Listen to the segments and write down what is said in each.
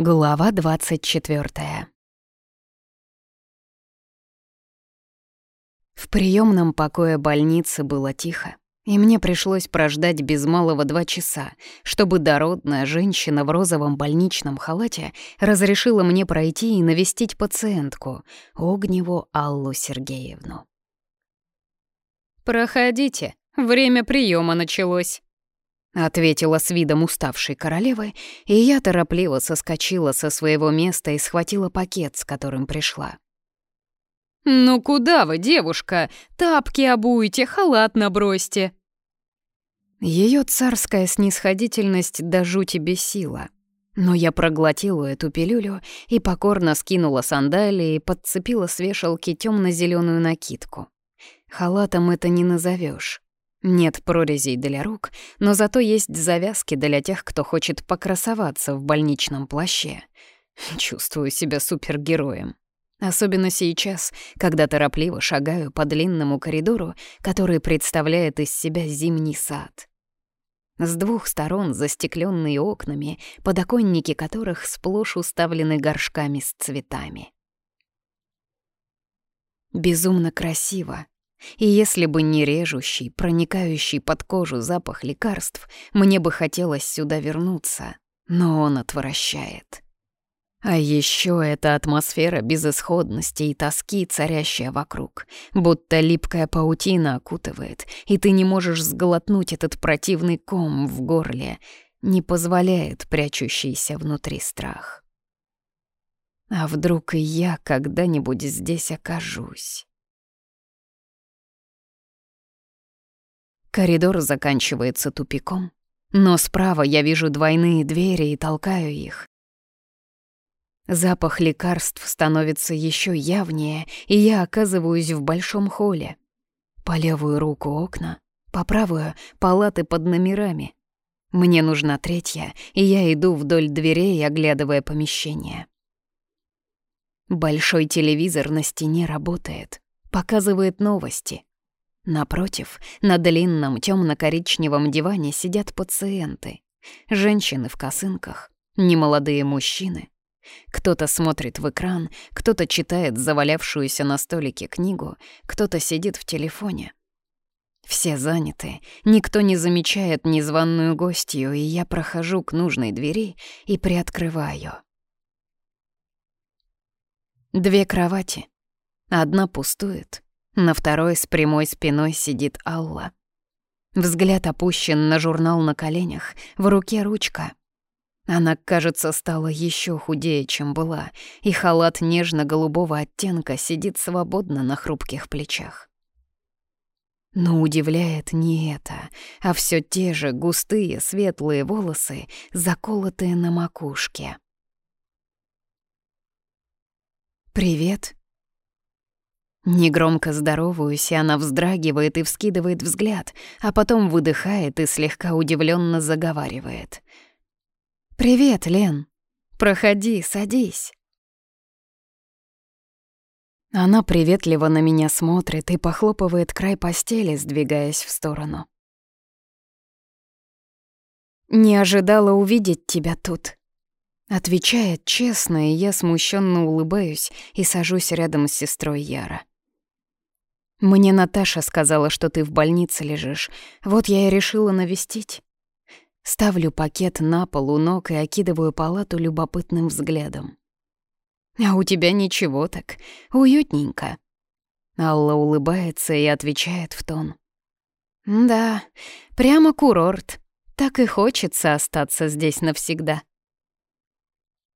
Глава 24 В приемном покое больницы было тихо, и мне пришлось прождать без малого два часа, чтобы дородная женщина в розовом больничном халате разрешила мне пройти и навестить пациентку, Огневу Аллу Сергеевну. «Проходите, время приема началось», — ответила с видом уставшей королевы, и я торопливо соскочила со своего места и схватила пакет, с которым пришла. «Ну куда вы, девушка? Тапки обуйте, халат набросьте». Ее царская снисходительность до жути бесила. Но я проглотила эту пилюлю и покорно скинула сандалии и подцепила с вешалки темно зеленую накидку. Халатом это не назовешь. Нет прорезей для рук, но зато есть завязки для тех, кто хочет покрасоваться в больничном плаще. Чувствую себя супергероем. Особенно сейчас, когда торопливо шагаю по длинному коридору, который представляет из себя зимний сад. С двух сторон застекленные окнами, подоконники которых сплошь уставлены горшками с цветами. Безумно красиво, и если бы не режущий, проникающий под кожу запах лекарств, мне бы хотелось сюда вернуться, но он отвращает. А еще эта атмосфера безысходности и тоски, царящая вокруг, будто липкая паутина окутывает, и ты не можешь сглотнуть этот противный ком в горле, не позволяет прячущийся внутри страх. А вдруг и я когда-нибудь здесь окажусь? Коридор заканчивается тупиком, но справа я вижу двойные двери и толкаю их. Запах лекарств становится еще явнее, и я оказываюсь в большом холле. По левую руку окна, по правую — палаты под номерами. Мне нужна третья, и я иду вдоль дверей, оглядывая помещение. Большой телевизор на стене работает, показывает новости. Напротив, на длинном темно-коричневом диване сидят пациенты. Женщины в косынках, немолодые мужчины. Кто-то смотрит в экран, кто-то читает завалявшуюся на столике книгу, кто-то сидит в телефоне. Все заняты, никто не замечает незваную гостью, и я прохожу к нужной двери и приоткрываю. Две кровати. Одна пустует, на второй с прямой спиной сидит Алла. Взгляд опущен на журнал на коленях, в руке ручка. Она, кажется, стала еще худее, чем была, и халат нежно-голубого оттенка сидит свободно на хрупких плечах. Но удивляет не это, а все те же густые светлые волосы, заколотые на макушке. «Привет», Негромко здороваюсь, и она вздрагивает и вскидывает взгляд, а потом выдыхает и слегка удивленно заговаривает. «Привет, Лен. Проходи, садись». Она приветливо на меня смотрит и похлопывает край постели, сдвигаясь в сторону. «Не ожидала увидеть тебя тут», — отвечает честно, и я смущенно улыбаюсь и сажусь рядом с сестрой Яра. Мне Наташа сказала, что ты в больнице лежишь. Вот я и решила навестить. Ставлю пакет на пол у ног и окидываю палату любопытным взглядом. А у тебя ничего так, уютненько. Алла улыбается и отвечает в тон. Да, прямо курорт. Так и хочется остаться здесь навсегда.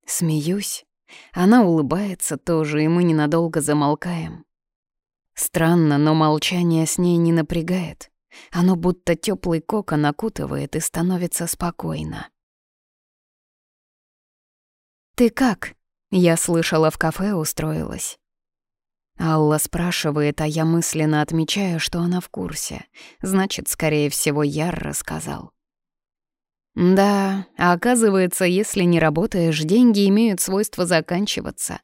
Смеюсь. Она улыбается тоже, и мы ненадолго замолкаем. Странно, но молчание с ней не напрягает. Оно будто теплый кокон окутывает и становится спокойно. «Ты как?» — я слышала, в кафе устроилась. Алла спрашивает, а я мысленно отмечаю, что она в курсе. Значит, скорее всего, Яр рассказал. Да, а оказывается, если не работаешь, деньги имеют свойство заканчиваться.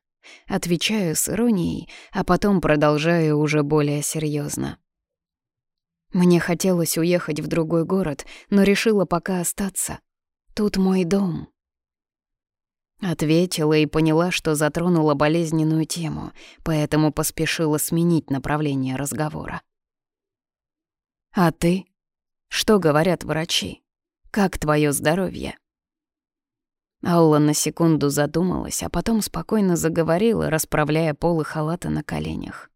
Отвечаю с иронией, а потом продолжаю уже более серьезно. Мне хотелось уехать в другой город, но решила пока остаться. Тут мой дом. Ответила и поняла, что затронула болезненную тему, поэтому поспешила сменить направление разговора. «А ты? Что говорят врачи? Как твое здоровье?» Алла на секунду задумалась, а потом спокойно заговорила, расправляя полы халата на коленях.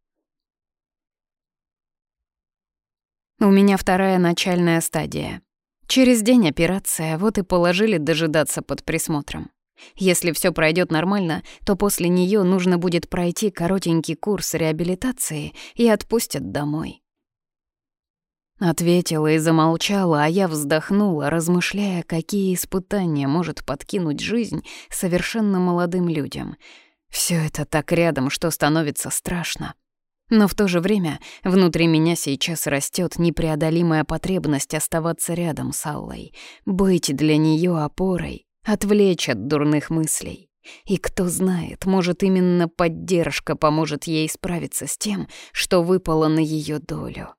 «У меня вторая начальная стадия. Через день операция, вот и положили дожидаться под присмотром. Если все пройдет нормально, то после нее нужно будет пройти коротенький курс реабилитации и отпустят домой. Ответила и замолчала, а я вздохнула, размышляя, какие испытания может подкинуть жизнь совершенно молодым людям. Все это так рядом, что становится страшно. Но в то же время внутри меня сейчас растет непреодолимая потребность оставаться рядом с Аллой, быть для нее опорой, отвлечь от дурных мыслей. И кто знает, может, именно поддержка поможет ей справиться с тем, что выпало на ее долю.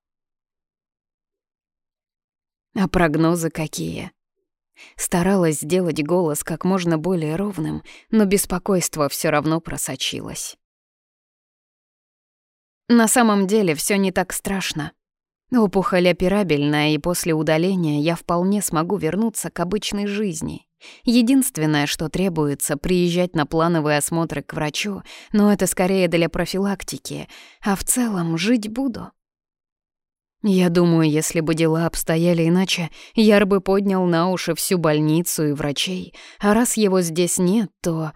А прогнозы какие? Старалась сделать голос как можно более ровным, но беспокойство все равно просочилось. На самом деле все не так страшно. Опухоль операбельная, и после удаления я вполне смогу вернуться к обычной жизни. Единственное, что требуется, приезжать на плановые осмотры к врачу, но это скорее для профилактики, а в целом жить буду. Я думаю, если бы дела обстояли иначе, Яр бы поднял на уши всю больницу и врачей, а раз его здесь нет, то...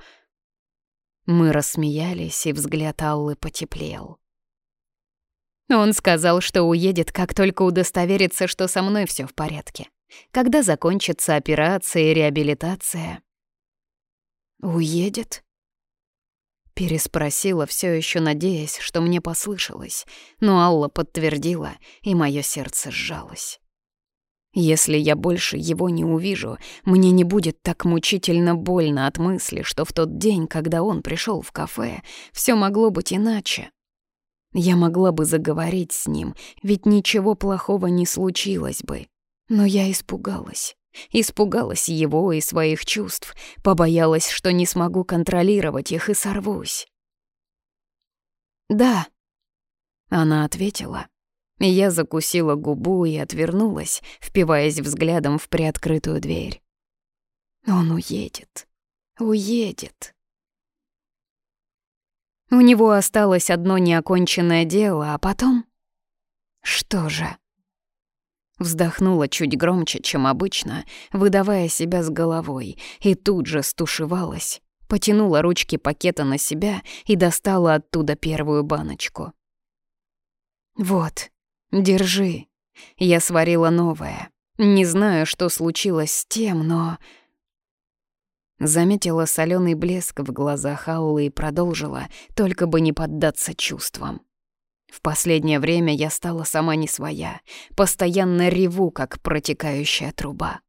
Мы рассмеялись, и взгляд Аллы потеплел. Он сказал, что уедет, как только удостоверится, что со мной все в порядке. Когда закончится операция и реабилитация? Уедет? Переспросила, все еще надеясь, что мне послышалось, но Алла подтвердила, и мое сердце сжалось. Если я больше его не увижу, мне не будет так мучительно больно от мысли, что в тот день, когда он пришел в кафе, все могло быть иначе. Я могла бы заговорить с ним, ведь ничего плохого не случилось бы. Но я испугалась. Испугалась его и своих чувств, побоялась, что не смогу контролировать их и сорвусь. «Да», — она ответила. Я закусила губу и отвернулась, впиваясь взглядом в приоткрытую дверь. «Он уедет, уедет». У него осталось одно неоконченное дело, а потом... Что же? Вздохнула чуть громче, чем обычно, выдавая себя с головой, и тут же стушевалась, потянула ручки пакета на себя и достала оттуда первую баночку. «Вот, держи. Я сварила новое. Не знаю, что случилось с тем, но...» Заметила соленый блеск в глазах Аллы и продолжила, только бы не поддаться чувствам. В последнее время я стала сама не своя, постоянно реву, как протекающая труба.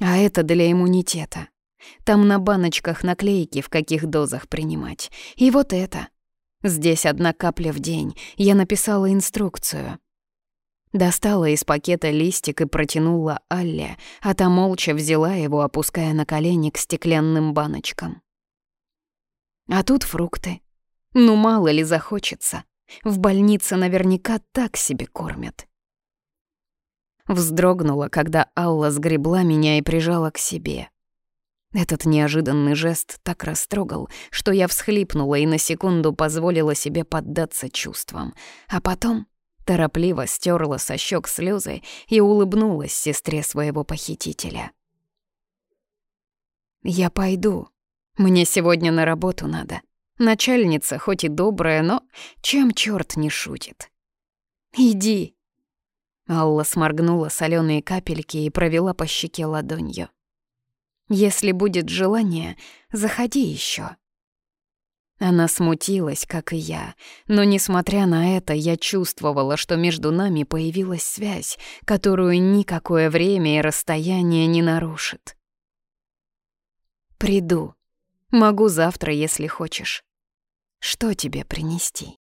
А это для иммунитета. Там на баночках наклейки, в каких дозах принимать. И вот это. Здесь одна капля в день. Я написала инструкцию. Достала из пакета листик и протянула Алле, а та молча взяла его, опуская на колени к стеклянным баночкам. А тут фрукты. Ну, мало ли захочется. В больнице наверняка так себе кормят. Вздрогнула, когда Алла сгребла меня и прижала к себе. Этот неожиданный жест так растрогал, что я всхлипнула и на секунду позволила себе поддаться чувствам. А потом торопливо стерла со щек слезы и улыбнулась сестре своего похитителя. «Я пойду. Мне сегодня на работу надо. Начальница хоть и добрая, но чем черт не шутит?» «Иди!» Алла сморгнула соленые капельки и провела по щеке ладонью. «Если будет желание, заходи еще. Она смутилась, как и я, но, несмотря на это, я чувствовала, что между нами появилась связь, которую никакое время и расстояние не нарушит. «Приду. Могу завтра, если хочешь. Что тебе принести?»